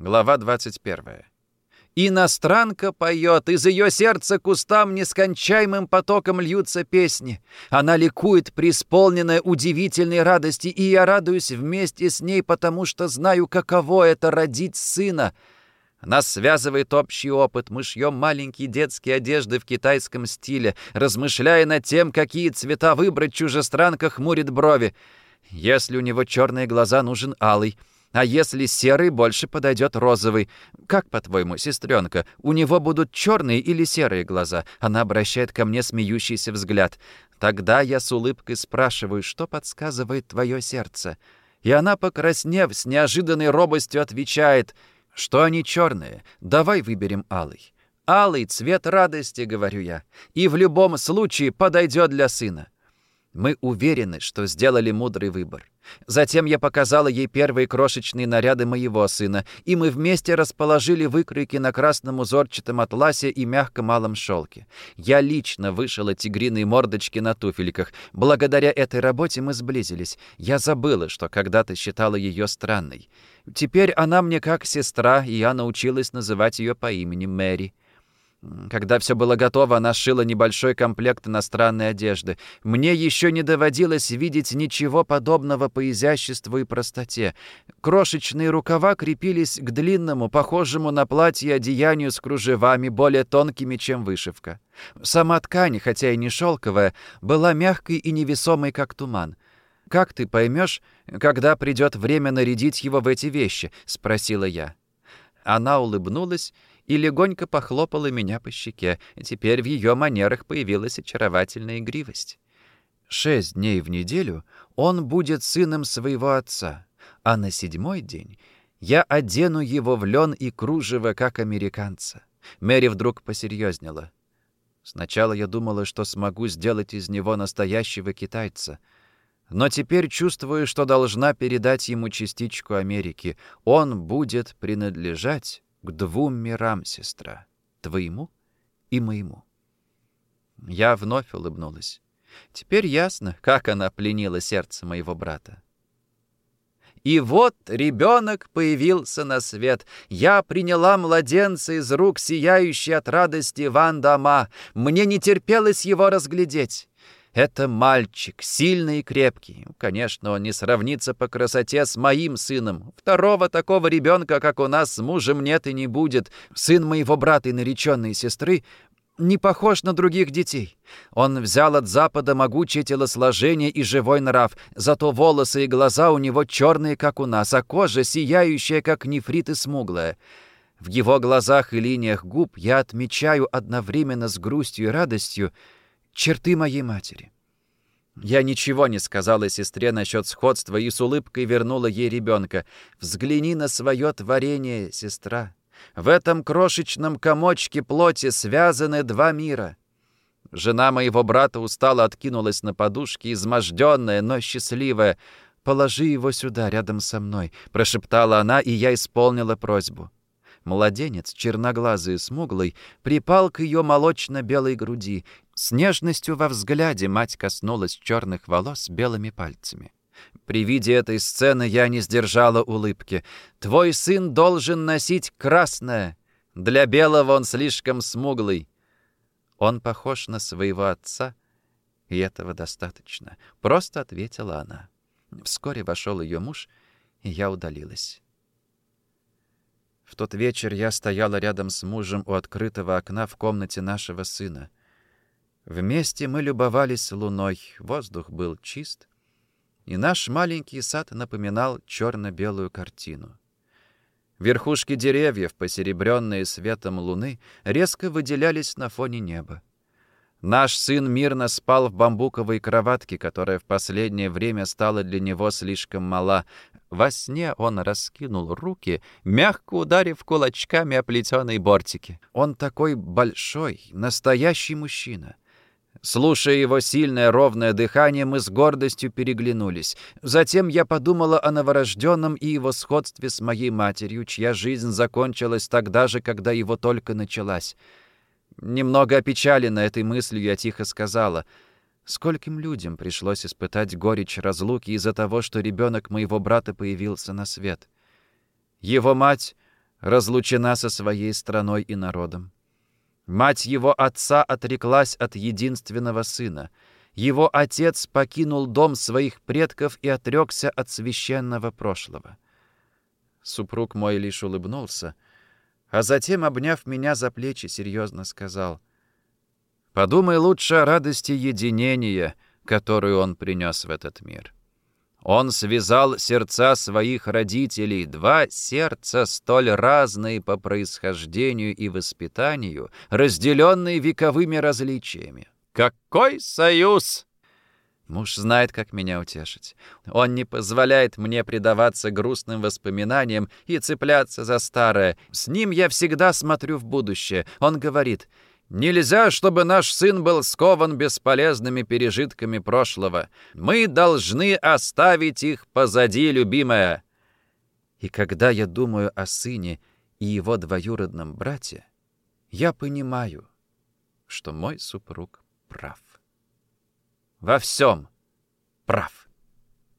Глава 21. Иностранка поет, из ее сердца кустам нескончаемым потоком льются песни. Она ликует, преисполненная удивительной радости, и я радуюсь вместе с ней, потому что знаю, каково это родить сына. Нас связывает общий опыт. Мы шьем маленькие детские одежды в китайском стиле, размышляя над тем, какие цвета выбрать, чужестранка хмурит брови. Если у него черные глаза, нужен алый — а если серый, больше подойдет розовый. Как, по-твоему, сестренка, у него будут черные или серые глаза? Она обращает ко мне смеющийся взгляд. Тогда я с улыбкой спрашиваю, что подсказывает твое сердце? И она, покраснев, с неожиданной робостью отвечает, что они черные. Давай выберем алый. Алый — цвет радости, говорю я, и в любом случае подойдет для сына. Мы уверены, что сделали мудрый выбор. Затем я показала ей первые крошечные наряды моего сына, и мы вместе расположили выкройки на красном узорчатом атласе и мягком малом шелке. Я лично вышила тигриные мордочки на туфельках. Благодаря этой работе мы сблизились. Я забыла, что когда-то считала ее странной. Теперь она мне как сестра, и я научилась называть ее по имени Мэри. Когда все было готово, она сшила небольшой комплект иностранной одежды. Мне еще не доводилось видеть ничего подобного по изяществу и простоте. Крошечные рукава крепились к длинному, похожему на платье одеянию с кружевами, более тонкими, чем вышивка. Сама ткань, хотя и не шелковая, была мягкой и невесомой, как туман. «Как ты поймешь, когда придет время нарядить его в эти вещи?» — спросила я. Она улыбнулась и легонько похлопала меня по щеке. Теперь в ее манерах появилась очаровательная игривость. Шесть дней в неделю он будет сыном своего отца, а на седьмой день я одену его в лен и кружево, как американца. Мэри вдруг посерьезнела. Сначала я думала, что смогу сделать из него настоящего китайца. Но теперь чувствую, что должна передать ему частичку Америки. Он будет принадлежать к двум мирам, сестра, твоему и моему. Я вновь улыбнулась. Теперь ясно, как она пленила сердце моего брата. И вот ребенок появился на свет. Я приняла младенца из рук, сияющей от радости Ван Дама. Мне не терпелось его разглядеть. Это мальчик, сильный и крепкий. Конечно, он не сравнится по красоте с моим сыном. Второго такого ребенка, как у нас с мужем, нет и не будет. Сын моего брата и нареченной сестры не похож на других детей. Он взял от Запада могучее телосложение и живой нрав, зато волосы и глаза у него черные, как у нас, а кожа сияющая, как нефрит и смуглая. В его глазах и линиях губ я отмечаю одновременно с грустью и радостью черты моей матери. Я ничего не сказала сестре насчет сходства и с улыбкой вернула ей ребенка. «Взгляни на свое творение, сестра. В этом крошечном комочке плоти связаны два мира». Жена моего брата устало откинулась на подушке, изможденная, но счастливая. «Положи его сюда, рядом со мной», — прошептала она, и я исполнила просьбу. Младенец, черноглазый и смуглый, припал к ее молочно-белой груди. С нежностью во взгляде мать коснулась черных волос белыми пальцами. При виде этой сцены я не сдержала улыбки. «Твой сын должен носить красное. Для белого он слишком смуглый. Он похож на своего отца, и этого достаточно», — просто ответила она. Вскоре вошел ее муж, и я удалилась. В тот вечер я стояла рядом с мужем у открытого окна в комнате нашего сына. Вместе мы любовались луной, воздух был чист, и наш маленький сад напоминал черно-белую картину. Верхушки деревьев, посеребренные светом луны, резко выделялись на фоне неба. Наш сын мирно спал в бамбуковой кроватке, которая в последнее время стала для него слишком мала, во сне он раскинул руки, мягко ударив кулачками о плетеные бортики. Он такой большой, настоящий мужчина. Слушая его сильное ровное дыхание, мы с гордостью переглянулись. Затем я подумала о новорожденном и его сходстве с моей матерью, чья жизнь закончилась тогда же, когда его только началась. Немного опечалена этой мыслью, я тихо сказала — Скольким людям пришлось испытать горечь разлуки из-за того, что ребенок моего брата появился на свет. Его мать разлучена со своей страной и народом. Мать его отца отреклась от единственного сына. Его отец покинул дом своих предков и отрекся от священного прошлого. Супруг мой лишь улыбнулся, а затем, обняв меня за плечи, серьезно сказал, «Подумай лучше о радости единения, которую он принес в этот мир». Он связал сердца своих родителей, два сердца столь разные по происхождению и воспитанию, разделенные вековыми различиями. Какой союз! Муж знает, как меня утешить. Он не позволяет мне предаваться грустным воспоминаниям и цепляться за старое. С ним я всегда смотрю в будущее. Он говорит, Нельзя, чтобы наш сын был скован бесполезными пережитками прошлого. Мы должны оставить их позади, любимая. И когда я думаю о сыне и его двоюродном брате, я понимаю, что мой супруг прав. Во всем прав.